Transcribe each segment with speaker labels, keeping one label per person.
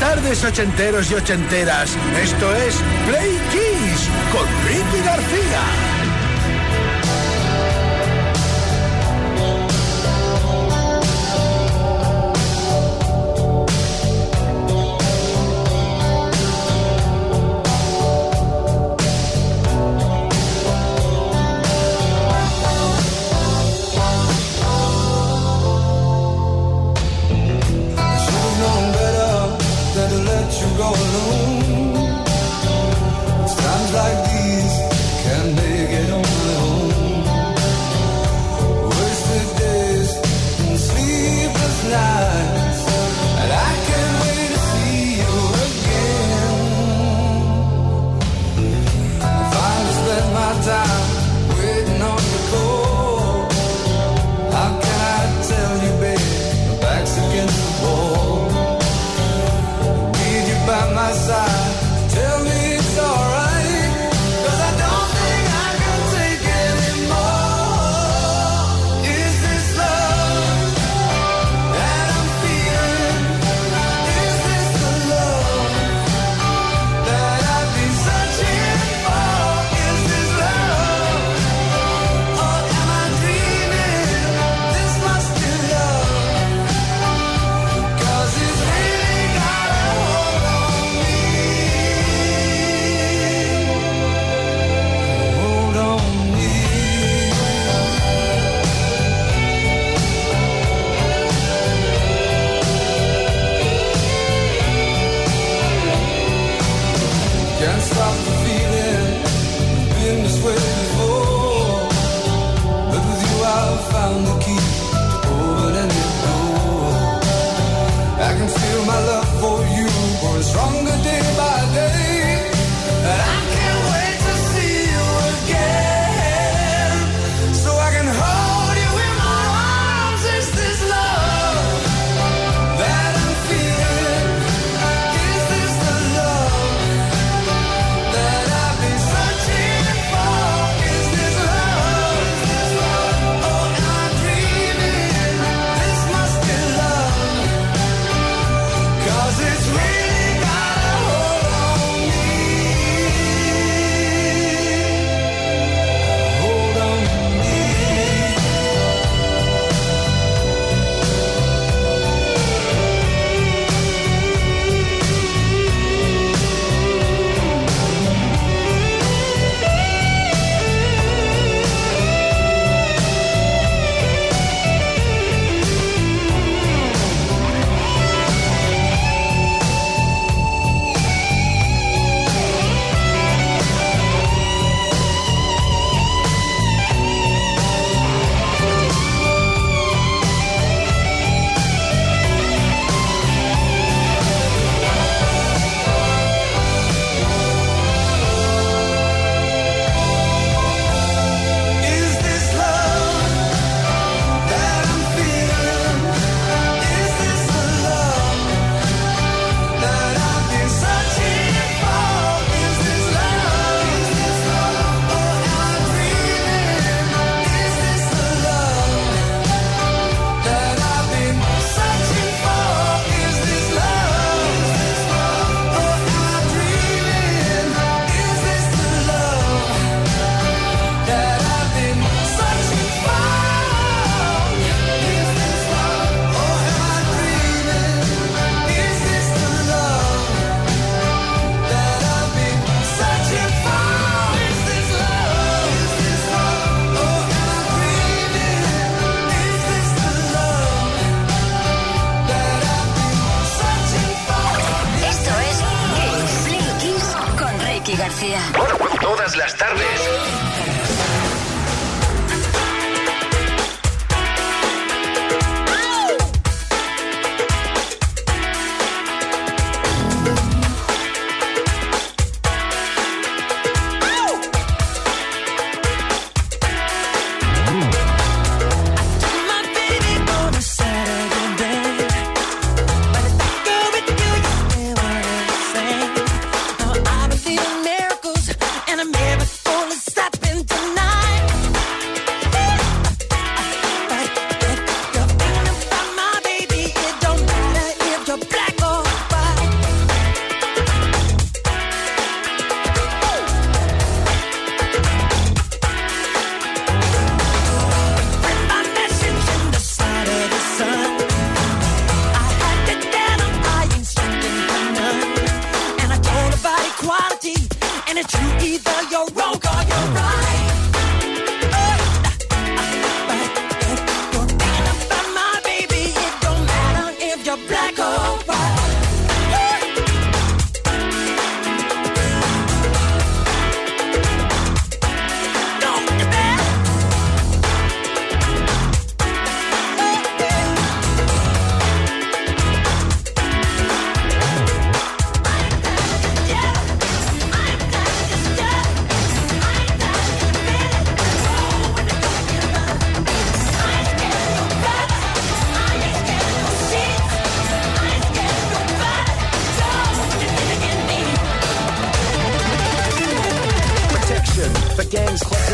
Speaker 1: Tardes, ochenteros y ochenteras. Esto es Play Kiss con Ricky García.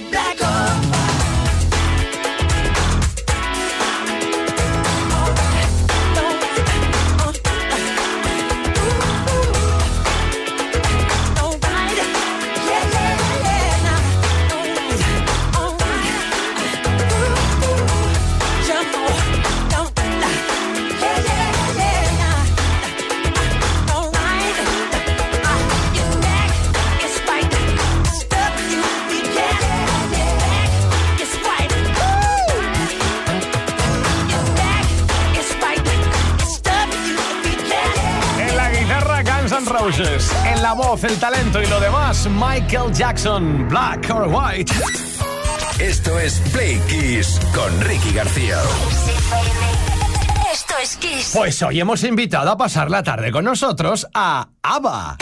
Speaker 2: Black
Speaker 3: la voz, el talento y lo demás, Michael Jackson, Black or White.
Speaker 4: Esto es Play Kiss con Ricky García.
Speaker 5: Esto es Kiss.
Speaker 3: Pues hoy hemos invitado a pasar la tarde con nosotros a ABBA.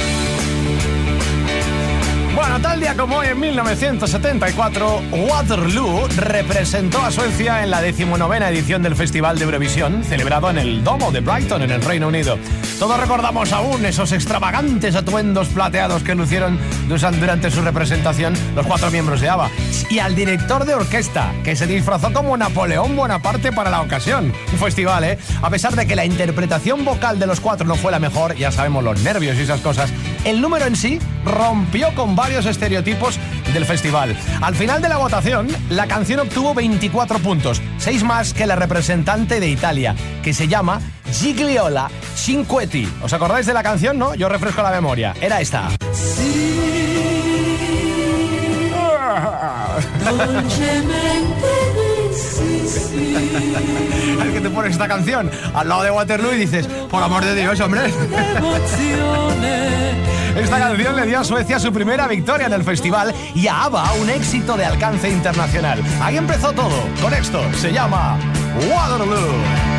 Speaker 3: Bueno, tal día como hoy, en 1974, Waterloo representó a Suecia en la decimonovena edición del Festival de Eurovisión, celebrado en el Domo de Brighton, en el Reino Unido. Todos recordamos aún esos extravagantes atuendos plateados que lucieron durante su representación los cuatro miembros de ABBA. Y al director de orquesta, que se disfrazó como Napoleón Bonaparte para la ocasión. Un festival, ¿eh? A pesar de que la interpretación vocal de los cuatro no fue la mejor, ya sabemos los nervios y esas cosas, el número en sí rompió con varios estereotipos del festival. Al final de la votación, la canción obtuvo 24 puntos, 6 más que la representante de Italia, que se llama Gigliola Cinquetti. ¿Os acordáis de la canción, no? Yo refresco la memoria. Era esta. El que te pones esta canción al lado de Waterloo y dices, por amor de Dios, hombre. Esta canción le dio a Suecia su primera victoria en el festival y a ABBA un éxito de alcance internacional. Ahí empezó todo. Con esto se llama Waterloo.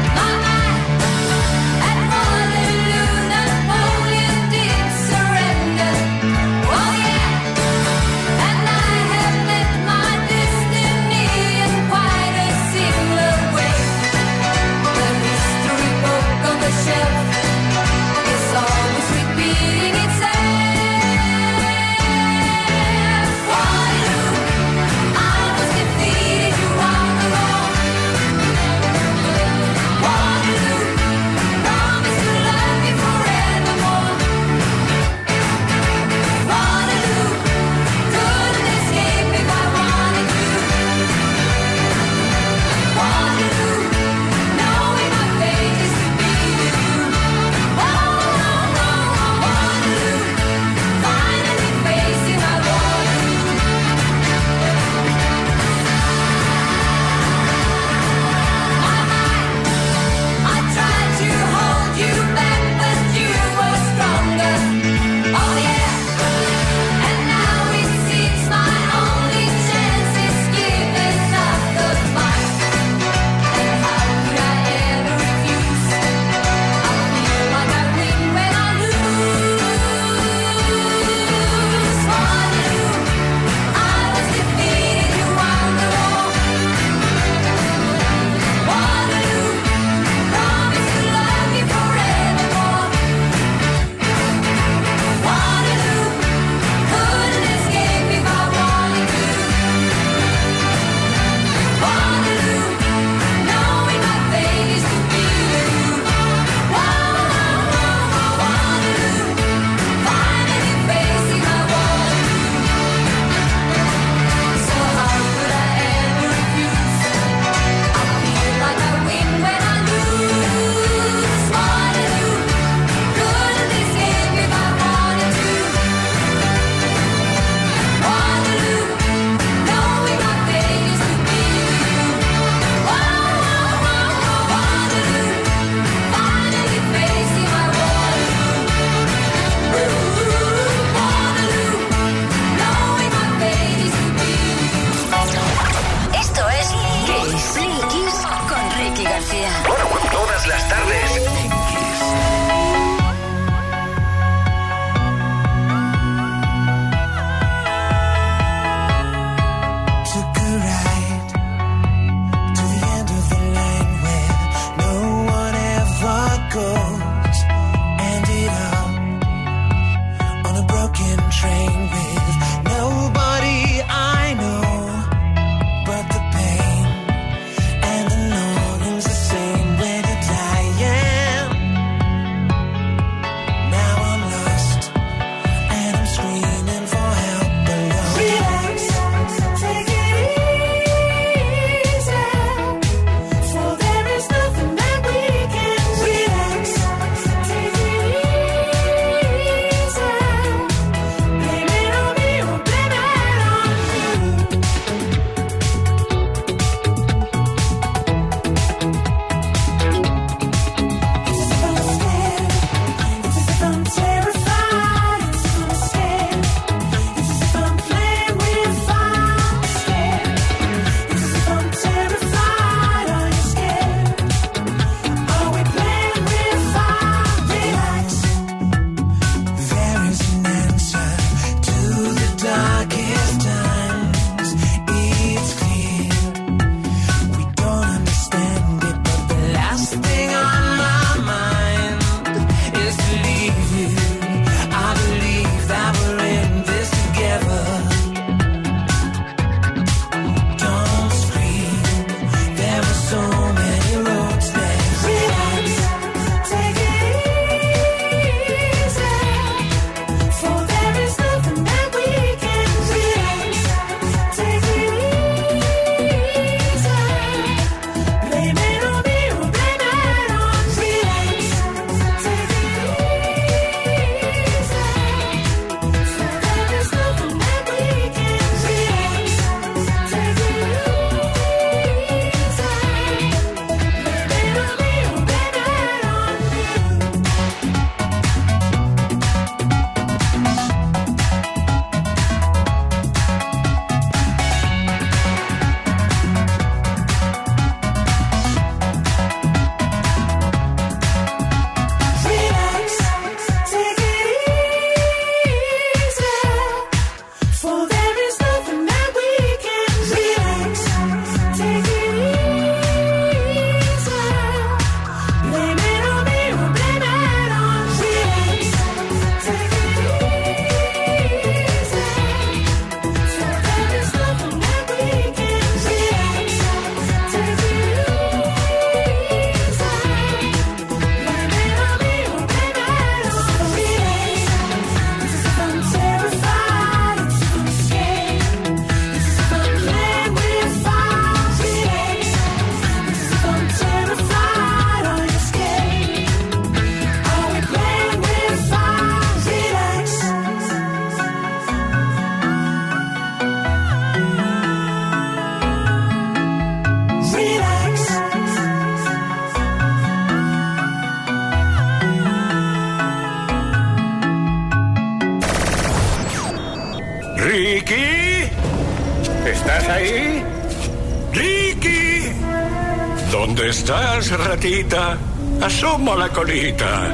Speaker 6: Ratita? Asoma la colita.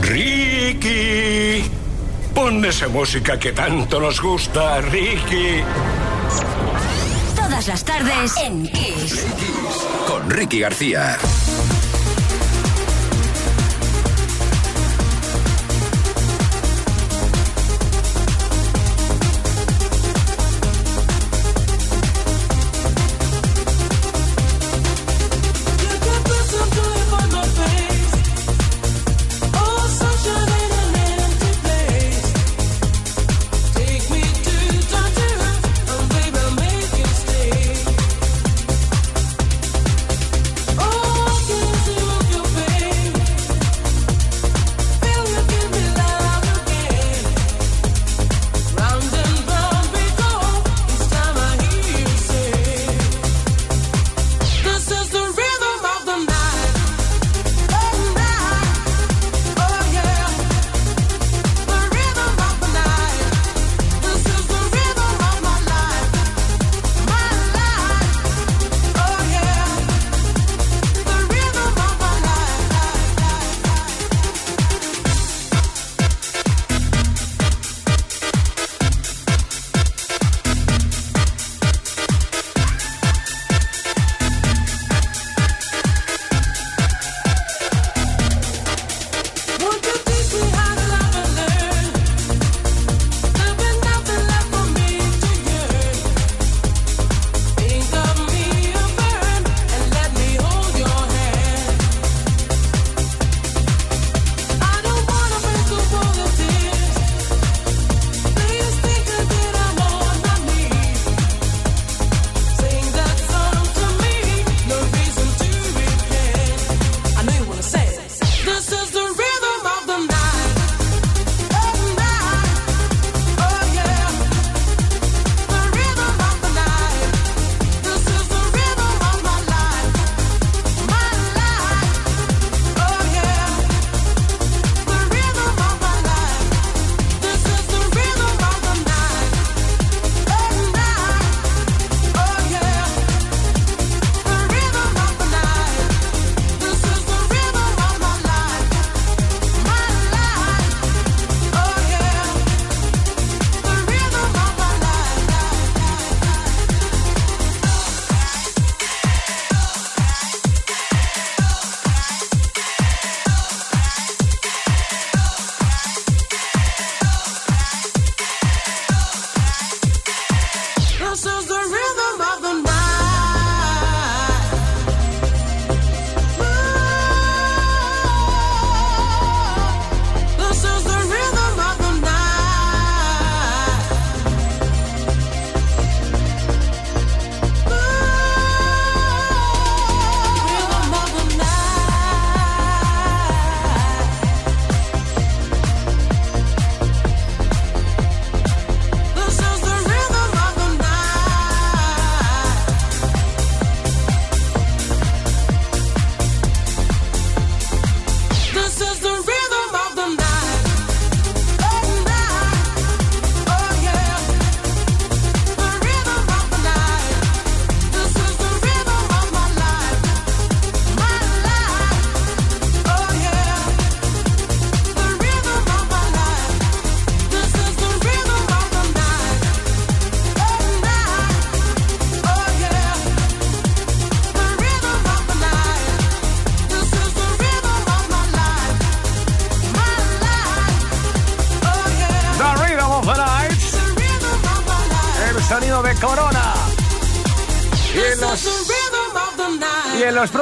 Speaker 6: ¡Ricky! Pon esa música que tanto nos gusta, Ricky.
Speaker 5: Todas las tardes en Kiss.
Speaker 7: Con Ricky García.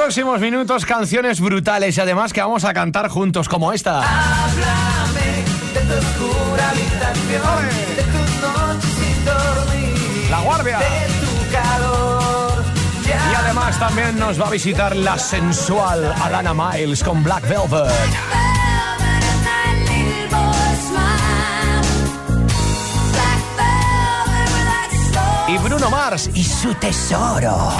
Speaker 3: Próximos minutos canciones brutales y además que vamos a cantar juntos como esta.
Speaker 8: Háblame de tu oscura habitación, de tus noches sin dormir,
Speaker 3: La Guardia.
Speaker 8: de tu calor.
Speaker 3: Y además también nos va a visitar la sensual Alana Miles con Black Velvet. Y Bruno Mars y su tesoro.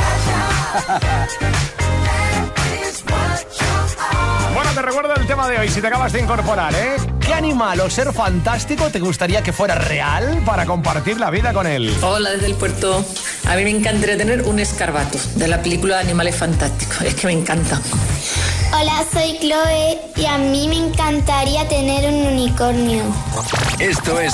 Speaker 3: te recuerdo el tema de hoy, si te acabas de incorporar, ¿eh? ¿Qué animal o ser fantástico te gustaría que fuera real para compartir la vida con él?
Speaker 9: Hola, desde el puerto. A mí me encantaría tener un escarbato de la película de Animales Fantásticos. Es que me encanta.
Speaker 10: Hola, soy Chloe y a mí me encantaría tener un unicornio.
Speaker 11: Esto es...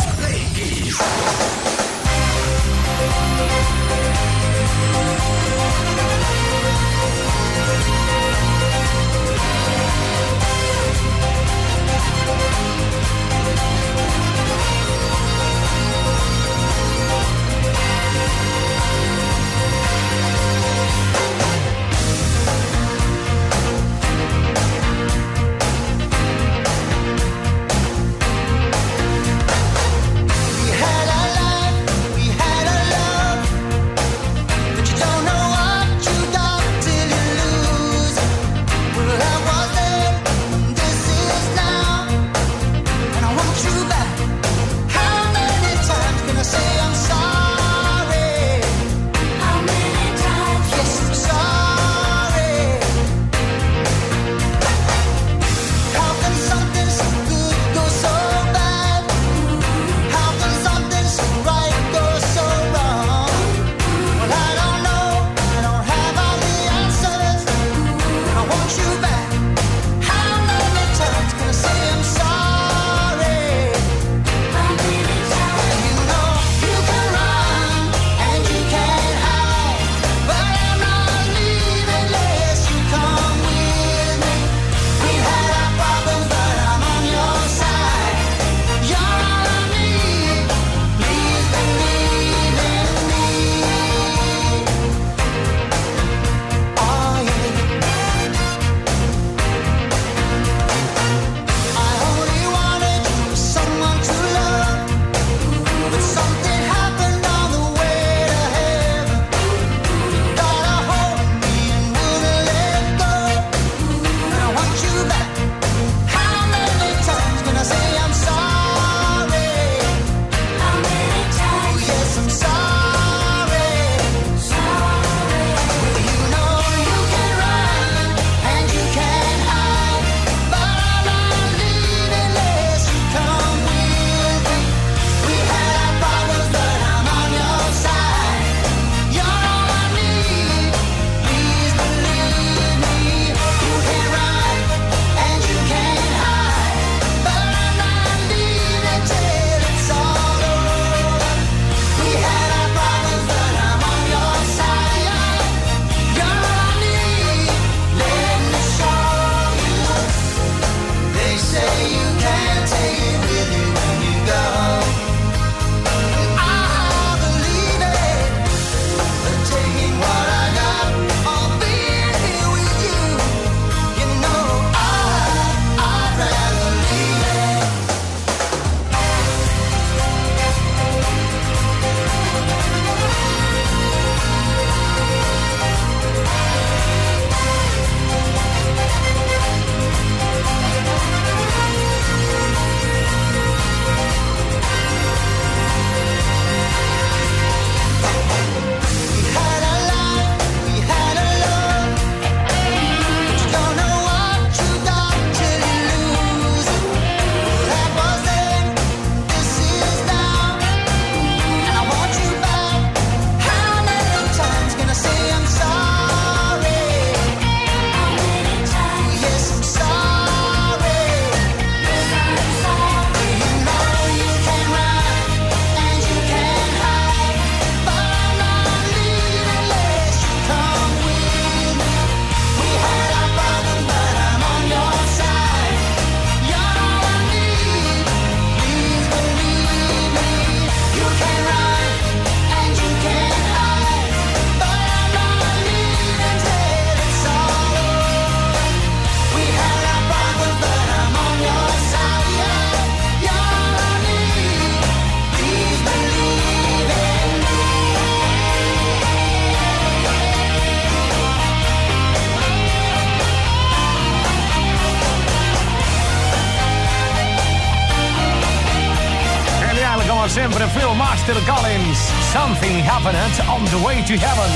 Speaker 12: Way to Heaven.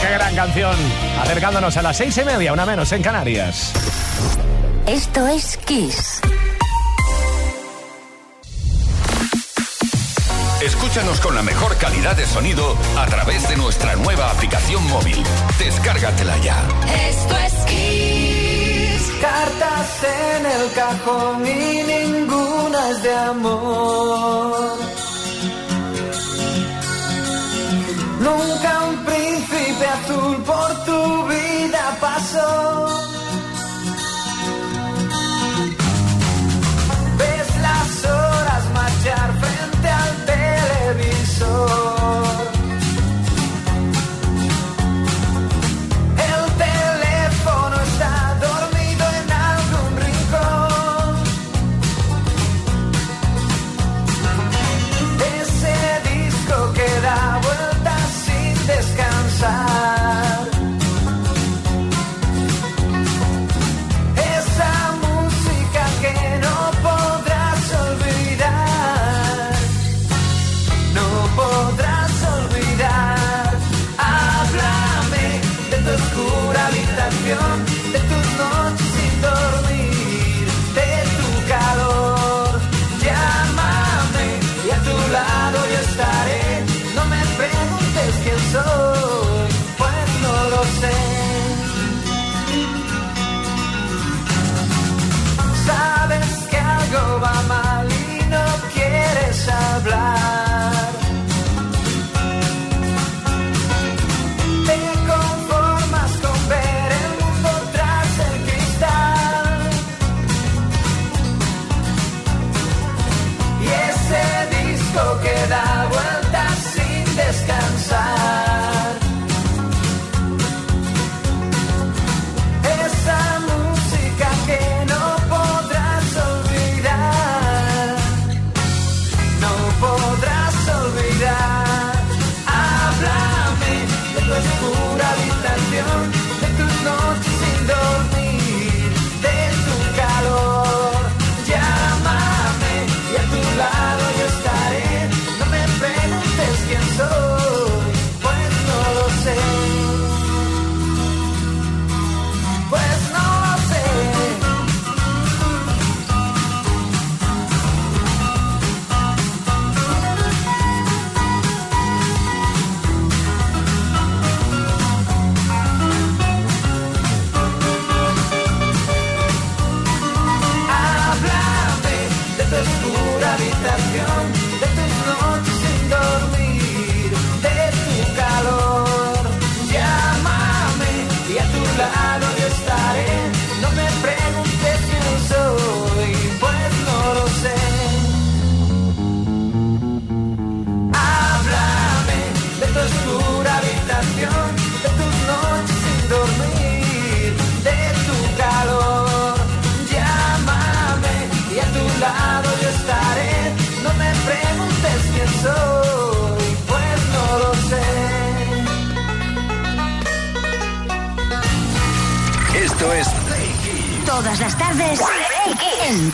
Speaker 3: ¡Qué gran canción! Acercándonos a las seis y media, una menos, en Canarias.
Speaker 7: Esto es Kiss.
Speaker 11: Escúchanos con la mejor calidad de sonido a través de nuestra nueva aplicación móvil. Descárgatela ya.
Speaker 12: Esto es Kiss.
Speaker 8: Cartas en el cajón y ninguna es de amor.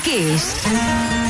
Speaker 8: Que
Speaker 11: es.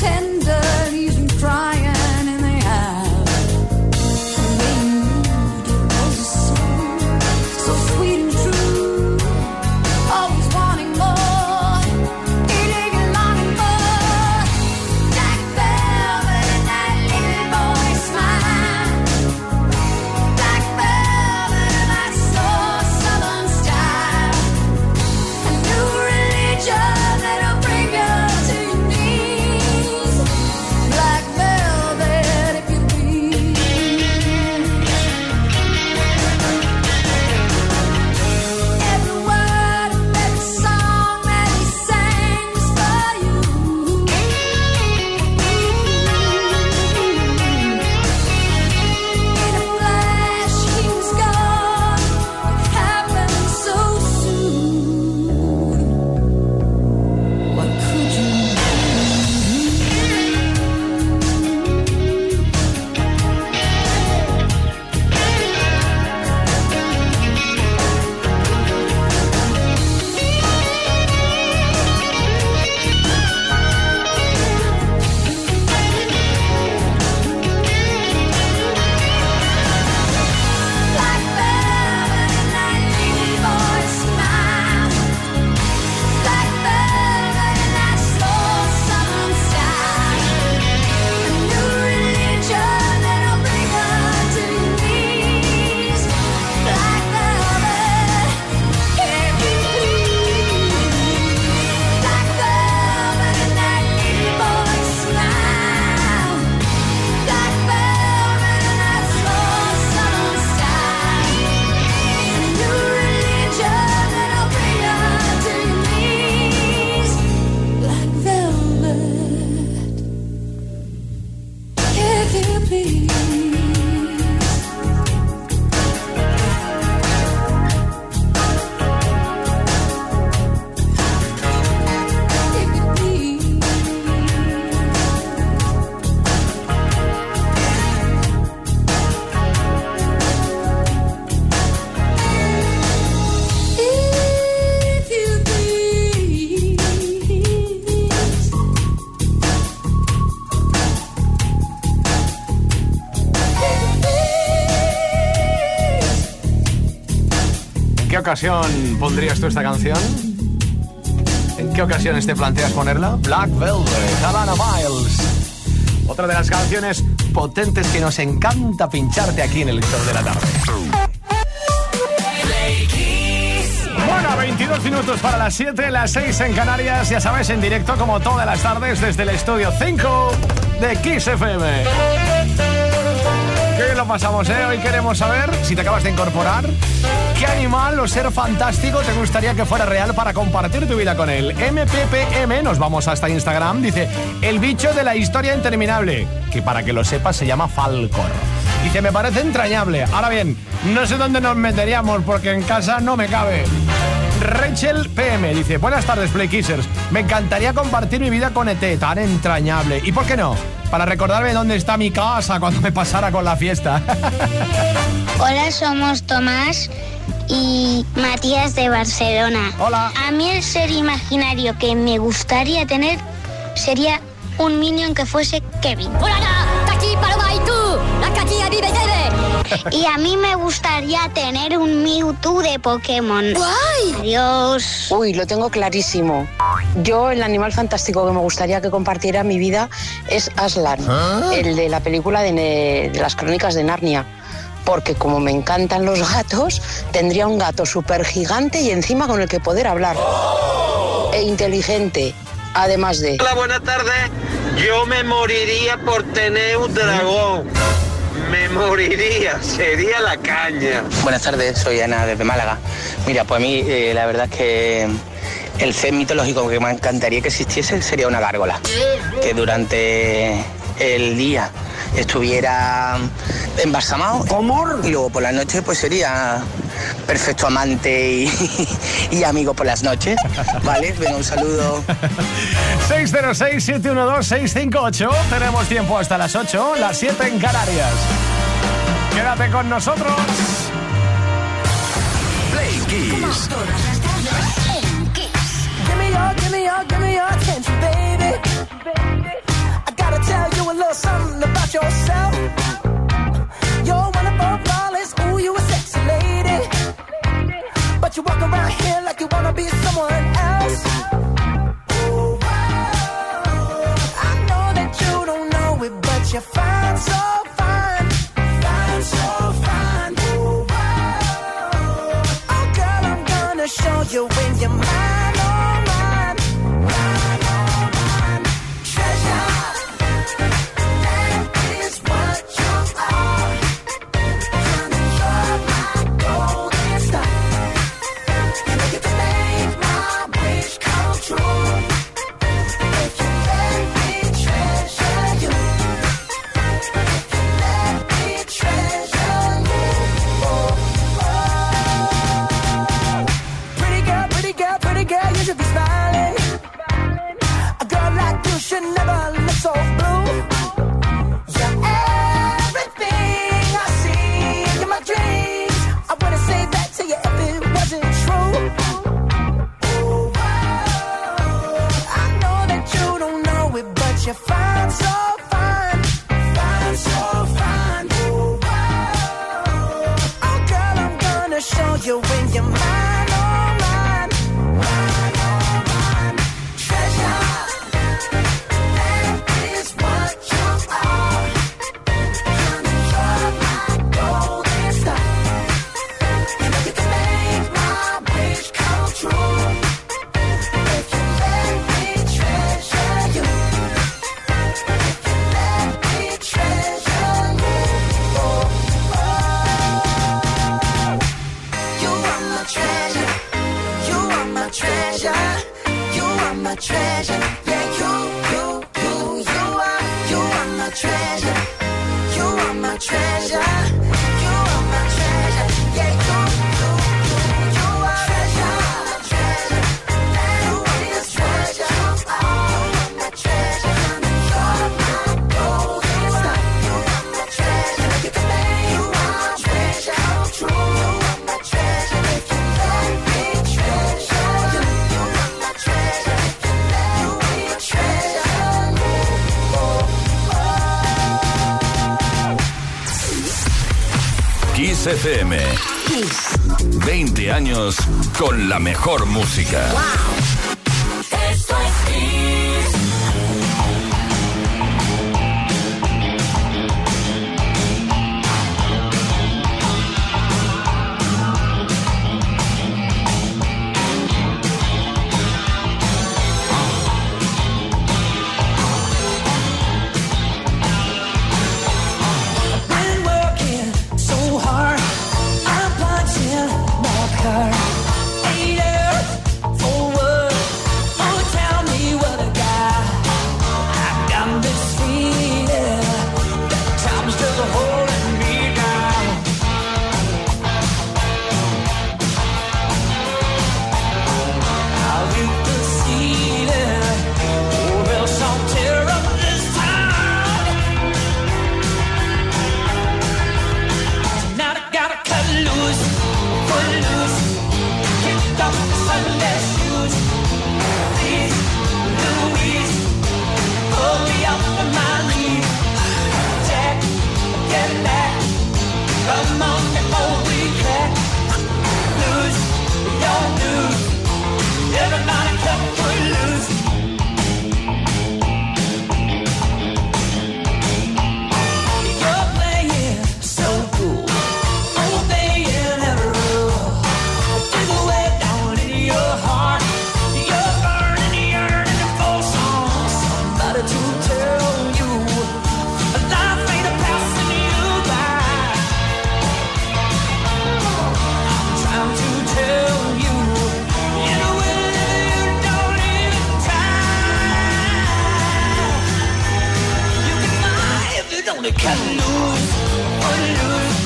Speaker 12: send
Speaker 3: qué ocasión pondrías tú esta canción? ¿En qué ocasiones te planteas ponerla? Black Velvet, Havana Miles. Otra de las canciones potentes que nos encanta pincharte aquí en el show de la tarde. Bueno, 22 minutos para las 7, las 6 en Canarias, ya sabes, en directo como todas las tardes desde el estudio 5 de Kiss FM. Qué bien lo pasamos, ¿eh? Hoy queremos saber, si te acabas de incorporar, qué animal o ser fantástico te gustaría que fuera real para compartir tu vida con él. MPPM, nos vamos hasta Instagram, dice, el bicho de la historia interminable, que para que lo sepas se llama Falcor. Dice, me parece entrañable. Ahora bien, no sé dónde nos meteríamos porque en casa no me cabe. Rachel PM dice, buenas tardes Play Kissers, me encantaría compartir mi vida con ET, tan entrañable. ¿Y por qué no? Para recordarme dónde está mi casa cuando me pasara con la fiesta.
Speaker 10: Hola, somos Tomás y Matías de Barcelona.
Speaker 3: Hola.
Speaker 10: A mí el ser imaginario que me gustaría tener sería un minion que fuese Kevin. Y a mí me gustaría tener un Mewtwo de Pokémon. Adiós.
Speaker 13: Uy, lo tengo clarísimo. Yo, el animal fantástico que me gustaría que compartiera mi vida es Aslan, el de la película de, Ne- de las crónicas de Narnia. Porque como me encantan los gatos, tendría un gato súper gigante y encima con el que poder hablar. E inteligente, además de...
Speaker 14: Hola, buenas tardes. Yo me moriría por tener un dragón. Me moriría, sería la caña.
Speaker 15: Buenas tardes, soy Ana desde Málaga. Mira, pues a mí eh, la verdad es que el ser mitológico que me encantaría que existiese sería una gárgola. Que durante el día estuviera embalsamado. Y luego por la noche pues sería perfecto amante y, y amigo por las noches. ¿Vale? Venga, un saludo.
Speaker 3: 606-712-658. Tenemos tiempo hasta las 8, las 7 en Canarias. Quédate con nosotros.
Speaker 11: Play Kiss.
Speaker 7: Todas
Speaker 8: walk around here like you wanna be someone you in your mind.
Speaker 4: FM.
Speaker 16: Kiss.
Speaker 4: 20 años con la mejor música.
Speaker 2: can lose or lose.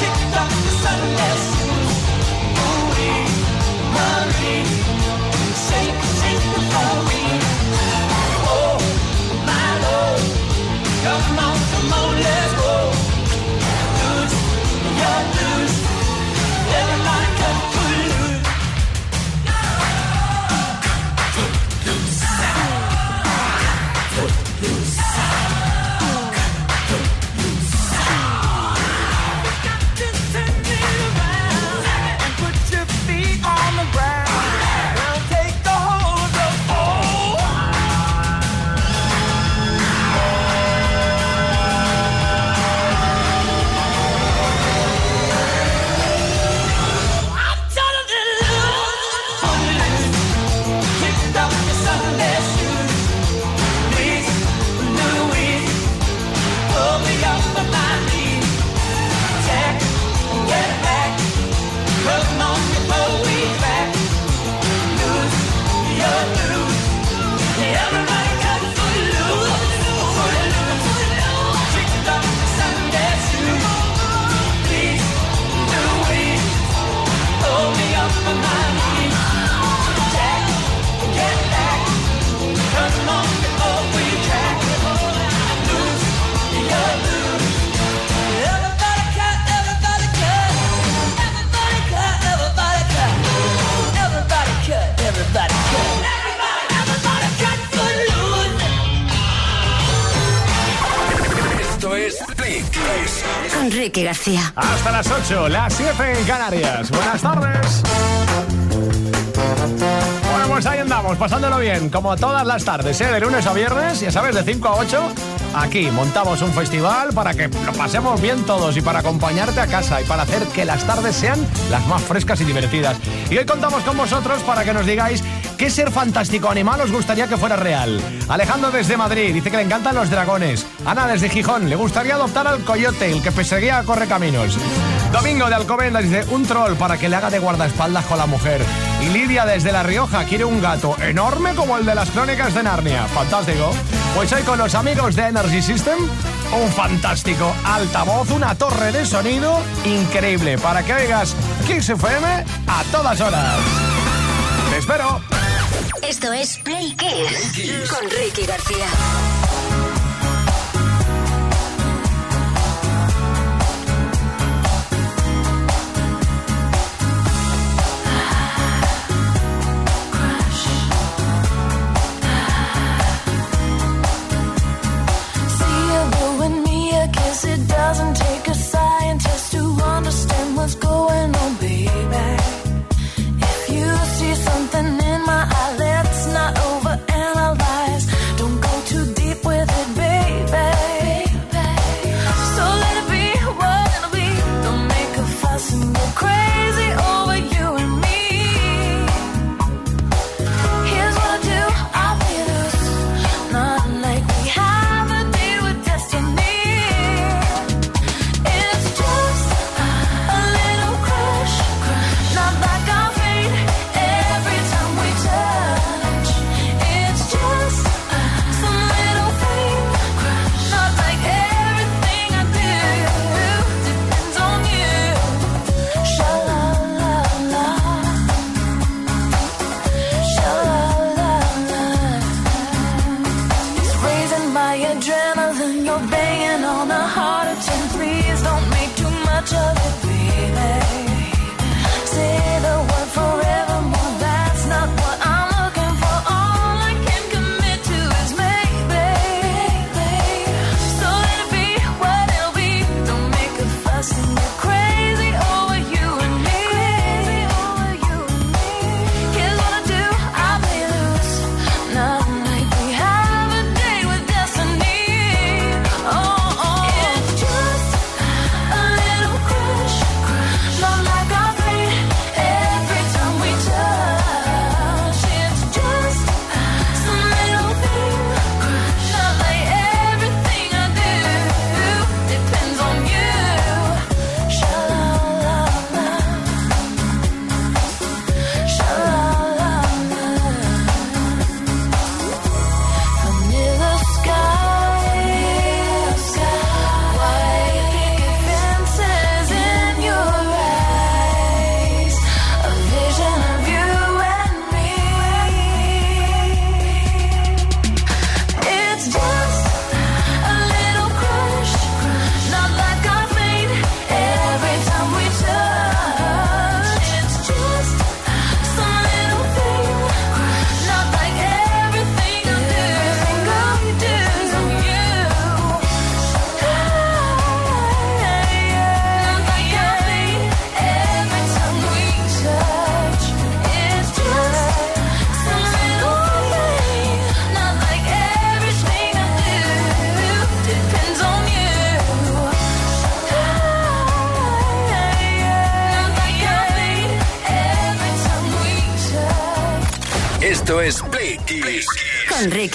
Speaker 2: Kick up the Sunday.
Speaker 16: García.
Speaker 3: Hasta las 8, las 7 en Canarias. Buenas tardes. Bueno, pues ahí andamos, pasándolo bien, como todas las tardes, ¿eh? de lunes a viernes, ya sabes, de 5 a 8. Aquí montamos un festival para que lo pasemos bien todos y para acompañarte a casa y para hacer que las tardes sean las más frescas y divertidas. Y hoy contamos con vosotros para que nos digáis qué ser fantástico animal os gustaría que fuera real. Alejandro desde Madrid dice que le encantan los dragones. Ana desde Gijón le gustaría adoptar al coyote, el que perseguía a Correcaminos. Domingo de Alcobendas dice un troll para que le haga de guardaespaldas con la mujer. Y Lidia desde La Rioja quiere un gato enorme como el de las crónicas de Narnia. Fantástico. Pues hoy con los amigos de Energy System, un fantástico altavoz, una torre de sonido increíble para que oigas Kiss FM a todas horas. Te espero.
Speaker 16: Esto es Play Kiss con Ricky García.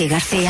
Speaker 7: García.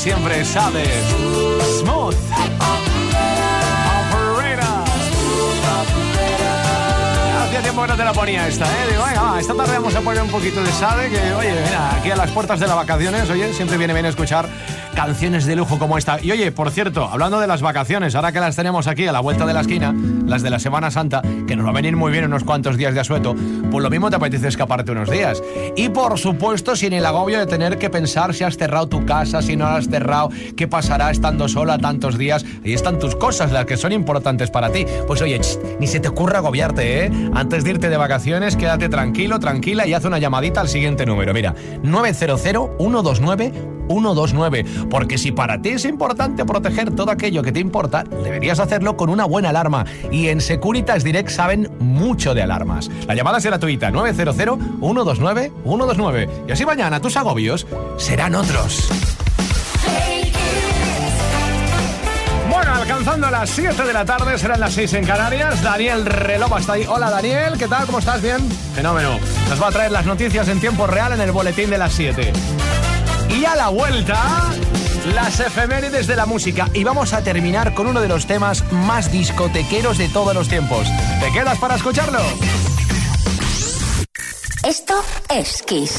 Speaker 3: Siempre, sabes. Smooth. Hacía tiempo que no te la ponía esta, ¿eh? Venga, va, esta tarde vamos a poner un poquito de Sade, que, oye, mira, aquí a las puertas de las vacaciones, oye, siempre viene bien escuchar canciones de lujo como esta. Y oye, por cierto, hablando de las vacaciones, ahora que las tenemos aquí a la vuelta de la esquina, las de la Semana Santa, que nos va a venir muy bien unos cuantos días de asueto, pues lo mismo te apetece escaparte unos días. Y por supuesto, sin el agobio de tener que pensar si has cerrado tu casa, si no la has cerrado, qué pasará estando sola tantos días. Ahí están tus cosas, las que son importantes para ti. Pues oye, ch, ni se te ocurra agobiarte, ¿eh? Antes de irte de vacaciones, quédate tranquilo, tranquila y haz una llamadita al siguiente número. Mira, 900 129 129. Porque si para ti es importante proteger todo aquello que te importa, deberías hacerlo con una buena alarma. Y en Securitas Direct saben mucho de alarmas. La llamada es gratuita, 900 129 129. Y así mañana tus agobios serán otros. Bueno, alcanzando las 7 de la tarde, serán las 6 en Canarias. Daniel Relova está ahí. Hola Daniel, ¿qué tal? ¿Cómo estás? ¿Bien? Fenómeno. Nos va a traer las noticias en tiempo real en el boletín de las 7. Y a la vuelta, Las efemérides de la música. Y vamos a terminar con uno de los temas más discotequeros de todos los tiempos. ¿Te quedas para escucharlo?
Speaker 5: Esto es Kiss.